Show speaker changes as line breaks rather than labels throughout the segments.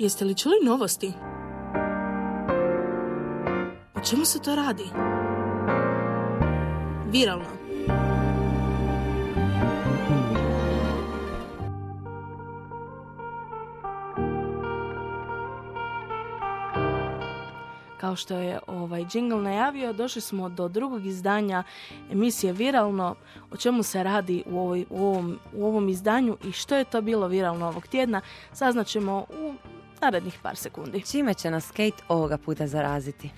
Jeste li čuli novosti? O čemu se to radi? Viralno. Kao što je ovaj jingle najavio, došli smo do drugog izdanja emisije Viralno. O čemu se radi u, ovoj, u, ovom, u ovom izdanju i što je to bilo viralno ovog tjedna, saznaćemo u narednih par sekundi.
Čime će nas Kate ovoga puta zaraziti?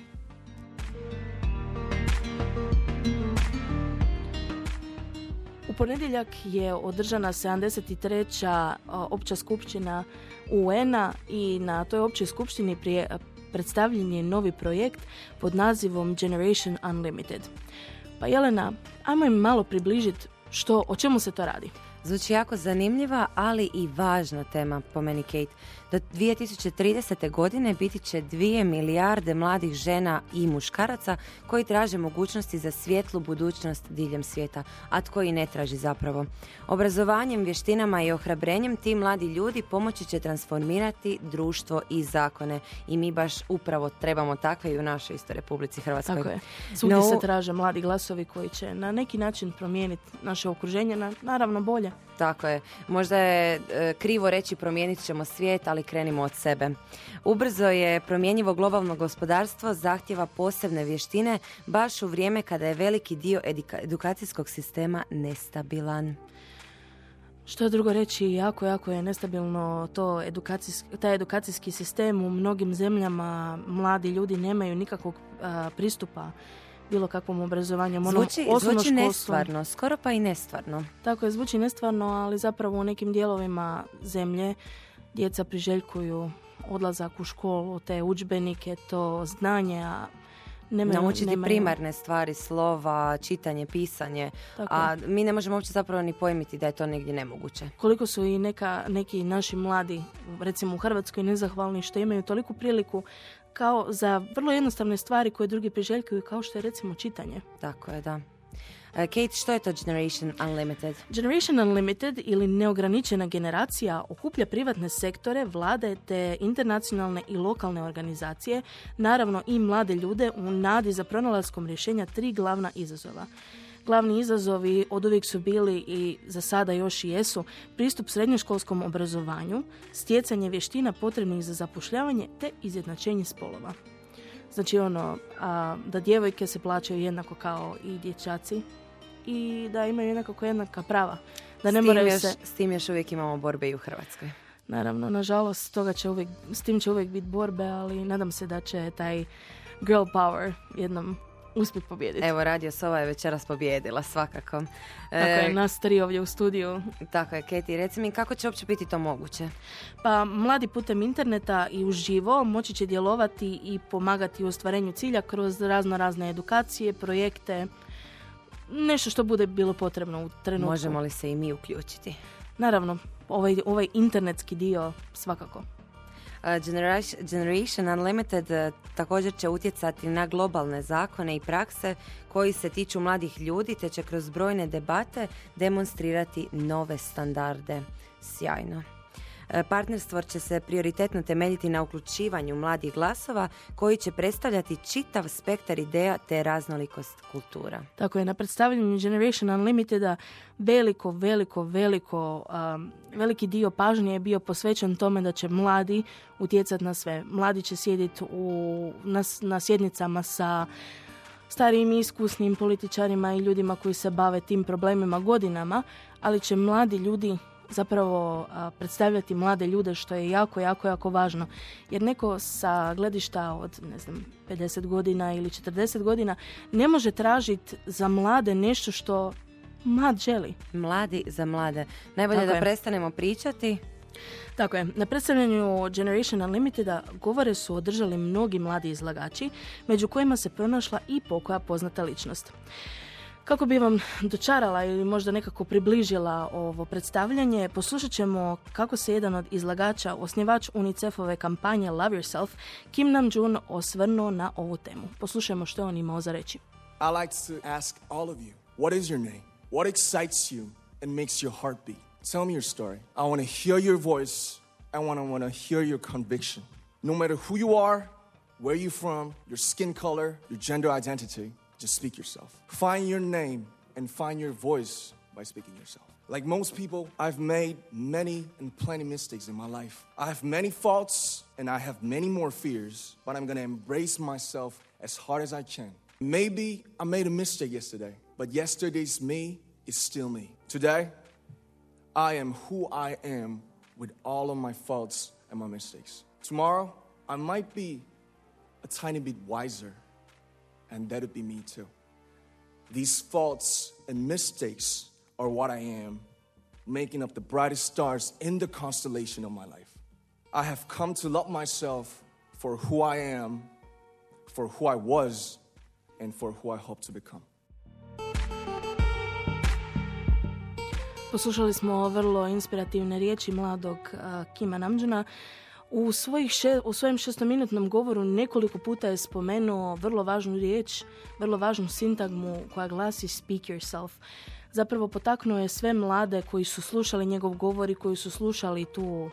U ponedjeljak je održana 73. opća skupština UN-a i na toj općoj skupštini prije predstavljen je novi projekt pod nazivom Generation Unlimited. Pa Jelena, ajmo im malo približiti što, o čemu se to radi.
Zvuči jako zanimljiva, ali i važna tema po meni Kate. Do 2030. godine biti će 2 milijarde mladih žena i muškaraca koji traže mogućnosti za svjetlu budućnost diljem svijeta, a tko i ne traži zapravo. Obrazovanjem, vještinama i ohrabrenjem ti mladi ljudi pomoći će transformirati društvo i zakone. I mi baš upravo trebamo takve i u našoj istoj Republici Hrvatskoj.
Tako je. Svugdje no, se traže mladi glasovi koji će na neki način promijeniti naše okruženje na naravno bolje.
Tako je. Možda je e, krivo reći promijenit ćemo svijet, ali krenimo od sebe. Ubrzo je promjenjivo globalno gospodarstvo zahtjeva posebne vještine baš u vrijeme kada je veliki dio edukacijskog sistema nestabilan.
Što drugo reći, jako, jako je nestabilno to edukacijski, taj edukacijski sistem u mnogim zemljama. Mladi ljudi nemaju nikakvog pristupa bilo kakvom obrazovanju. Ono,
zvuči, zvuči nestvarno, skoro pa i nestvarno.
Tako je, zvuči nestvarno, ali zapravo u nekim dijelovima zemlje djeca priželjkuju odlazak u školu, te udžbenike, to znanje, a
nemaju, Naučiti primarne stvari, slova, čitanje, pisanje, a mi ne možemo uopće zapravo ni pojmiti da je to negdje nemoguće.
Koliko su i neka, neki naši mladi, recimo u Hrvatskoj, nezahvalni što imaju toliku priliku kao za vrlo jednostavne stvari koje drugi priželjkuju, kao što je recimo čitanje.
Tako je, da. E, Kate, što je to Generation Unlimited?
Generation Unlimited ili neograničena generacija okuplja privatne sektore, vlade te internacionalne i lokalne organizacije, naravno i mlade ljude u nadi za pronalaskom rješenja tri glavna izazova. Glavni izazovi od uvijek su bili i za sada još i jesu pristup srednjoškolskom obrazovanju, stjecanje vještina potrebnih za zapošljavanje te izjednačenje spolova. Znači ono, a, da djevojke se plaćaju jednako kao i dječaci i da imaju jednako jednaka prava. Da
ne s, tim još, se... s tim još uvijek imamo borbe i u Hrvatskoj.
Naravno, nažalost, toga će uvijek, s tim će uvijek biti borbe, ali nadam se da će taj girl power jednom uspjeti pobijediti.
Evo, Radio Sova je večeras pobjedila, svakako.
Tako je, e, nas tri ovdje u studiju.
Tako je, Keti, reci mi kako će uopće biti to moguće?
Pa, mladi putem interneta i uživo moći će djelovati i pomagati u ostvarenju cilja kroz razno razne edukacije, projekte, nešto što bude bilo potrebno u trenutku.
Možemo li se i mi uključiti?
Naravno, ovaj, ovaj internetski dio svakako.
Generation, Unlimited također će utjecati na globalne zakone i prakse koji se tiču mladih ljudi te će kroz brojne debate demonstrirati nove standarde. Sjajno. E, partnerstvo će se prioritetno temeljiti na uključivanju mladih glasova koji će predstavljati čitav spektar ideja te raznolikost kultura.
Tako je, na predstavljanju Generation Unlimiteda veliko, veliko, veliko, um, veliki dio pažnje je bio posvećen tome da će mladi utjecati na sve. Mladi će sjediti u, na, na sjednicama sa starijim iskusnim političarima i ljudima koji se bave tim problemima godinama, ali će mladi ljudi zapravo predstavljati mlade ljude što je jako, jako, jako važno. Jer neko sa gledišta od, ne znam, 50 godina ili 40 godina ne može tražiti za mlade nešto što mlad želi.
Mladi za mlade. Najbolje da prestanemo pričati
tako je, na predstavljanju Generation Unlimiteda govore su održali mnogi mladi izlagači, među kojima se pronašla i pokoja poznata ličnost. Kako bi vam dočarala ili možda nekako približila ovo predstavljanje, poslušat ćemo kako se jedan od izlagača, osnivač UNICEF-ove kampanje Love Yourself, Kim Nam-jun, osvrnuo na ovu temu. Poslušajmo što on imao za reći.
I like to ask all of you, what is your name? What excites you and makes your heart beat? Tell me your story. I want to hear your voice I want to want to hear your conviction. No matter who you are, where you're from, your skin color, your gender identity, just speak yourself. Find your name and find your voice by speaking yourself. Like most people, I've made many and plenty mistakes in my life. I have many faults and I have many more fears, but I'm gonna embrace myself as hard as I can. Maybe I made a mistake yesterday, but yesterday's me is still me. Today, I am who I am with all of my faults and my mistakes. Tomorrow, I might be a tiny bit wiser, and that'll be me too. These faults and mistakes are what I am, making up the brightest stars in the constellation of my life. I have come to love myself for who I am, for who I was, and for who I hope to become.
Poslušali smo vrlo inspirativne riječi mladog uh, Kima Namjoona. U, svojih še, u svojem šestominutnom govoru nekoliko puta je spomenuo vrlo važnu riječ, vrlo važnu sintagmu koja glasi speak yourself. Zapravo potaknuo je sve mlade koji su slušali njegov govor i koji su slušali tu,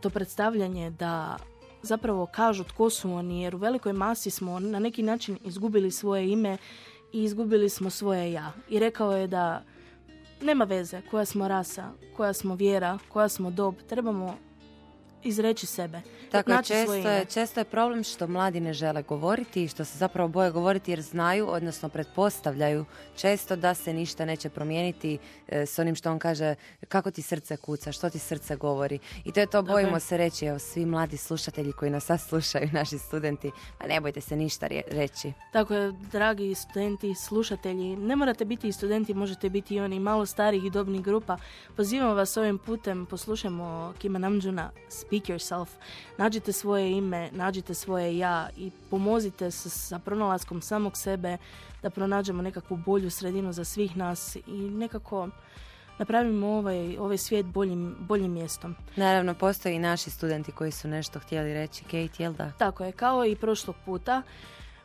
to predstavljanje da zapravo kažu tko su oni, jer u velikoj masi smo na neki način izgubili svoje ime i izgubili smo svoje ja. I rekao je da nema veze koja smo rasa, koja smo vjera, koja smo dob, trebamo izreći sebe.
Tako je, često je, često je problem što mladi ne žele govoriti i što se zapravo boje govoriti jer znaju, odnosno pretpostavljaju često da se ništa neće promijeniti e, s onim što on kaže kako ti srce kuca, što ti srce govori. I to je to, bojimo se reći, evo, svi mladi slušatelji koji nas sad slušaju, naši studenti, pa ne bojte se ništa reći.
Tako je, dragi studenti, slušatelji, ne morate biti i studenti, možete biti i oni malo starih i dobnih grupa. Pozivamo vas ovim putem, poslušajmo Kima Namjoona, Speak Yourself. Nađite svoje ime, nađite svoje ja i pomozite se sa pronalaskom samog sebe da pronađemo nekakvu bolju sredinu za svih nas i nekako napravimo ovaj, ovaj svijet boljim, boljim mjestom.
Naravno, postoji i naši studenti koji su nešto htjeli reći. Kate, jel da?
Tako je, kao i prošlog puta.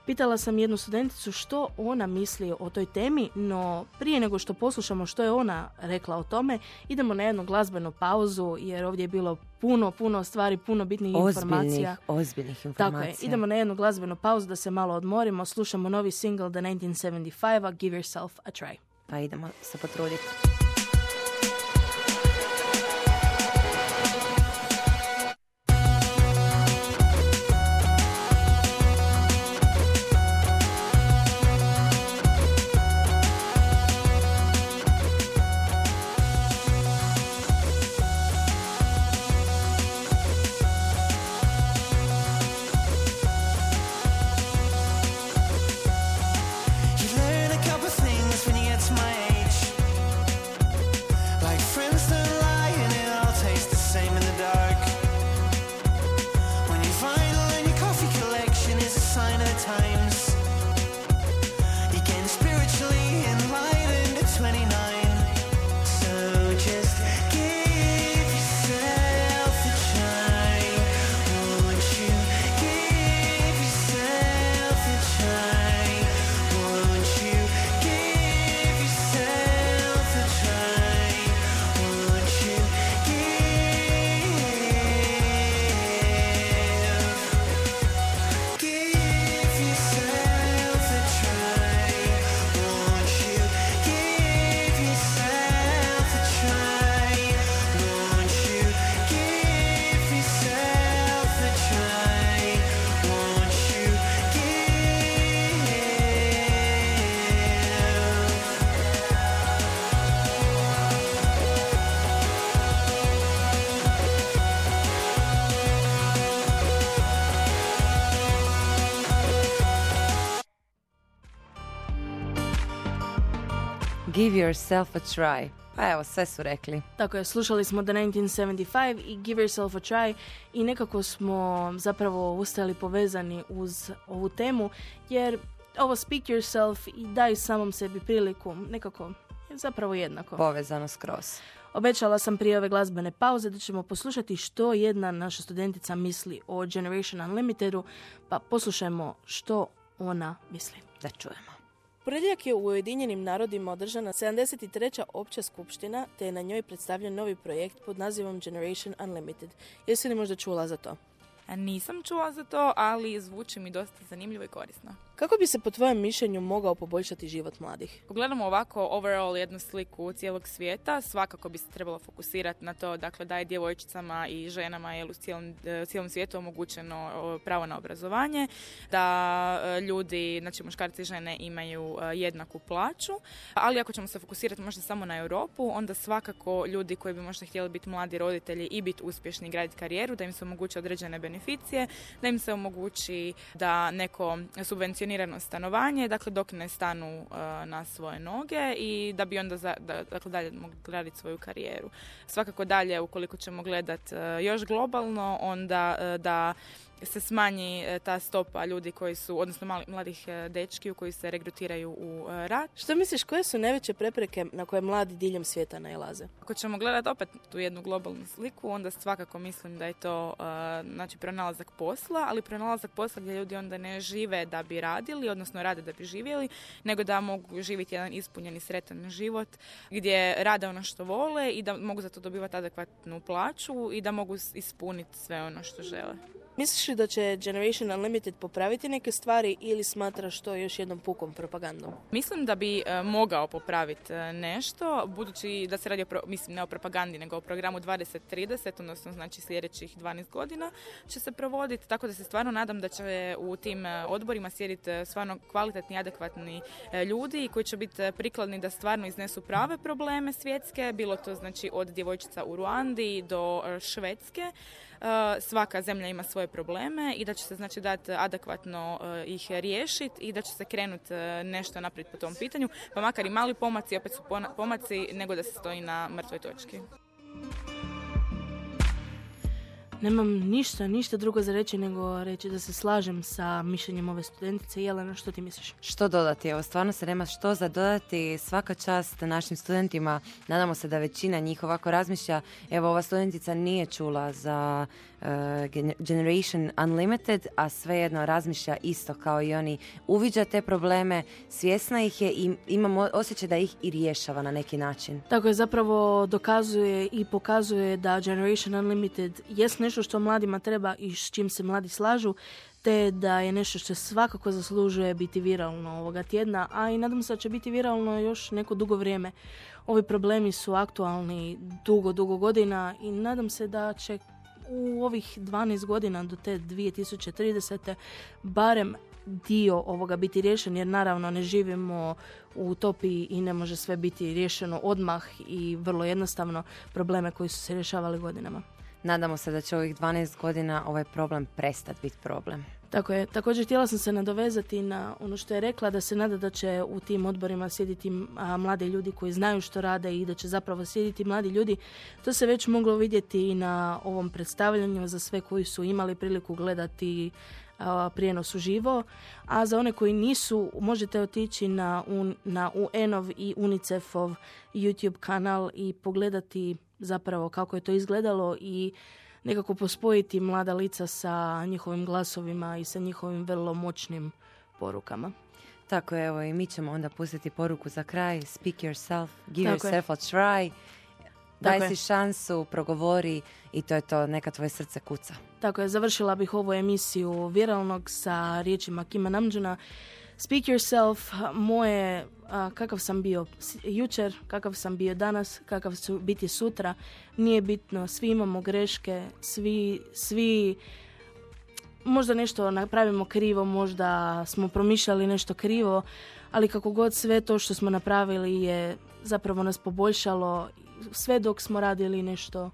Pitala sam jednu studenticu što ona misli o toj temi, no prije nego što poslušamo što je ona rekla o tome, idemo na jednu glazbenu pauzu jer ovdje je bilo puno, puno stvari, puno bitnih informacija.
Ozbiljnih informacija.
Tako je, idemo na jednu glazbenu pauzu da se malo odmorimo, slušamo novi single The 1975 Give Yourself a Try.
Pa idemo se potruditi. Give yourself a try. Pa evo, sve su rekli.
Tako je, slušali smo The 1975 i Give yourself a try i nekako smo zapravo ustali povezani uz ovu temu, jer ovo speak yourself i daj samom sebi priliku, nekako je zapravo jednako.
Povezano skroz.
Obećala sam prije ove glazbene pauze da ćemo poslušati što jedna naša studentica misli o Generation Unlimitedu, pa poslušajmo što ona misli.
Da čujemo.
Ponedjeljak je u Ujedinjenim narodima održana 73. opća skupština, te je na njoj predstavljen novi projekt pod nazivom Generation Unlimited. Jesi li možda čula za to?
Nisam čula za to, ali zvuči mi dosta zanimljivo i korisno.
Kako bi se po tvojem mišljenju mogao poboljšati život mladih?
Pogledamo ovako overall jednu sliku cijelog svijeta, svakako bi se trebalo fokusirati na to dakle, da je djevojčicama i ženama jel, u cijelom, e, cijelom svijetu omogućeno pravo na obrazovanje, da e, ljudi, znači muškarci i žene imaju e, jednaku plaću, ali ako ćemo se fokusirati možda samo na Europu, onda svakako ljudi koji bi možda htjeli biti mladi roditelji i biti uspješni i graditi karijeru, da im se omogući određene beneficije, da im se omogući da neko subvencionira subvencionirano stanovanje, dakle dok ne stanu uh, na svoje noge i da bi onda za, da, dakle, dalje mogli graditi svoju karijeru. Svakako dalje, ukoliko ćemo gledati uh, još globalno, onda uh, da se smanji e, ta stopa ljudi koji su, odnosno mladih e, dečki koji se regrutiraju u e, rat.
Što misliš, koje su najveće prepreke na koje mladi diljem svijeta nailaze?
Ako ćemo gledati opet tu jednu globalnu sliku, onda svakako mislim da je to znači pronalazak posla, ali pronalazak posla gdje ljudi onda ne žive da bi radili, odnosno rade da bi živjeli, nego da mogu živjeti jedan ispunjeni sretan život gdje rade ono što vole i da mogu za to dobivati adekvatnu plaću i da mogu ispuniti sve ono što žele.
Misliš li da će Generation Unlimited popraviti neke stvari ili smatraš to još jednom pukom propagandom?
Mislim da bi e, mogao popraviti e, nešto, budući da se radi o, mislim, ne o propagandi, nego o programu 2030, odnosno znači sljedećih 12 godina će se provoditi, tako da se stvarno nadam da će u tim e, odborima sjediti stvarno kvalitetni, adekvatni ljudi koji će biti prikladni da stvarno iznesu prave probleme svjetske, bilo to znači od djevojčica u Ruandi do Švedske, svaka zemlja ima svoje probleme i da će se znači dati adekvatno eh, ih riješiti i da će se krenuti eh, nešto naprijed po tom pitanju, pa makar i mali pomaci, opet su pomaci nego da se stoji na mrtvoj točki.
Nemam ništa, ništa drugo za reći nego reći da se slažem sa mišljenjem ove studentice. Jelena, što ti misliš?
Što dodati? Evo, stvarno se nema što za dodati. Svaka čast našim studentima. Nadamo se da većina njih ovako razmišlja. Evo, ova studentica nije čula za uh, Generation Unlimited, a svejedno razmišlja isto kao i oni. Uviđa te probleme, svjesna ih je i imamo osjećaj da ih i rješava na neki način.
Tako je, zapravo dokazuje i pokazuje da Generation Unlimited jest nešto što mladima treba i s čim se mladi slažu, te da je nešto što svakako zaslužuje biti viralno ovoga tjedna, a i nadam se da će biti viralno još neko dugo vrijeme. Ovi problemi su aktualni dugo, dugo godina i nadam se da će u ovih 12 godina do te 2030. barem dio ovoga biti riješen jer naravno ne živimo u utopiji i ne može sve biti riješeno odmah i vrlo jednostavno probleme koji su se rješavali godinama.
Nadamo se da će ovih 12 godina ovaj problem prestati biti problem.
Tako je. Također htjela sam se nadovezati na ono što je rekla da se nada da će u tim odborima sjediti mlade ljudi koji znaju što rade i da će zapravo sjediti mladi ljudi. To se već moglo vidjeti i na ovom predstavljanju za sve koji su imali priliku gledati prijenos uživo, a za one koji nisu možete otići na, un, na UN-ov i UNICEF-ov YouTube kanal i pogledati zapravo kako je to izgledalo i nekako pospojiti mlada lica sa njihovim glasovima i sa njihovim vrlo moćnim porukama.
Tako je, evo i mi ćemo onda pustiti poruku za kraj. Speak yourself, give yourself a try. Daj si šansu, progovori i to je to, neka tvoje srce kuca.
Tako je, završila bih ovu emisiju viralnog sa riječima Kima Namđuna. Speak yourself, moje, kakav sam bio jučer, kakav sam bio danas, kakav ću biti sutra, nije bitno, svi imamo greške, svi, svi možda nešto napravimo krivo, možda smo promišljali nešto krivo, ali kako god sve to što smo napravili je zapravo nas poboljšalo sve dok smo radili nešto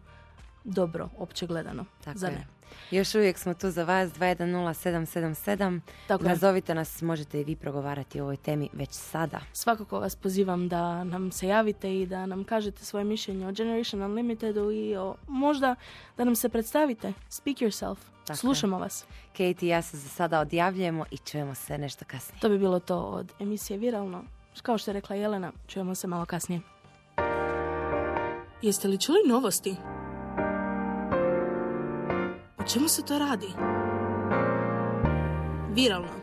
dobro, opće gledano.
Tako
za
je. Još uvijek smo tu za vas 210777. Tako Nazovite nas, možete i vi progovarati o ovoj temi već sada.
Svakako vas pozivam da nam se javite i da nam kažete svoje mišljenje o Generation Unlimitedu i o, možda da nam se predstavite. Speak yourself. Tako Slušamo vas.
Kate i ja se za sada odjavljujemo i čujemo se nešto kasnije.
To bi bilo to od emisije Viralno. Kao što je rekla Jelena, čujemo se malo kasnije. Jeste li čuli novosti? O čemu se to radi? Viralno.